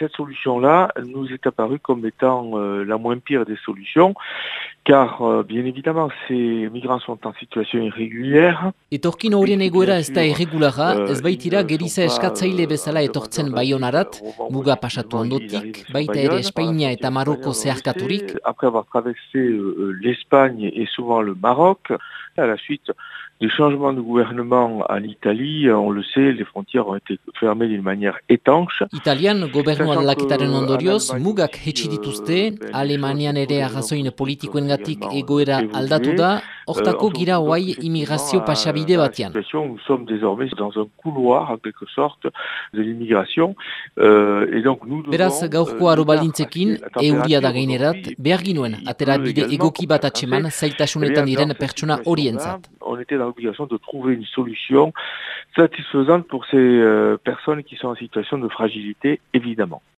cette solution-là nous est apparue comme étant euh, la moins pire des solutions, car euh, bien évidemment ces migrants sont en situation irrégulière. Etorkin horien egoera ez da irregulara, ez baitira geriza eskatzaile bezala etortzen baionarat, muga pasatu ondotik, baita ere Espainia eta Maroko zeharkaturik. Après avoir traversé euh, l'Espagne et souvent le Maroc, à la suite du changement de gouvernement en Italie, on le sait, les frontières ont été fermées d'une manière étanche. Italian gobernu aldaketaren ondorioz, mugak hetsi dituzte, Alemanian ere arrazoin politikoengatik egoera aldatu da, hortako gira hoai immigrazio pasabide batean. Nous sommes désormais dans un couloir, en quelque sorte, de l'immigration. Euh, et donc nous devons, Beraz, gaurko aro balintzekin, euria da gainerat, behar ginuen, atera bide egoki bat atseman, zailtasunetan diren pertsona horientzat. On était dans l'obligation de trouver une solution satisfaisante pour ces euh, personnes qui sont en situation de fragilité, évidemment.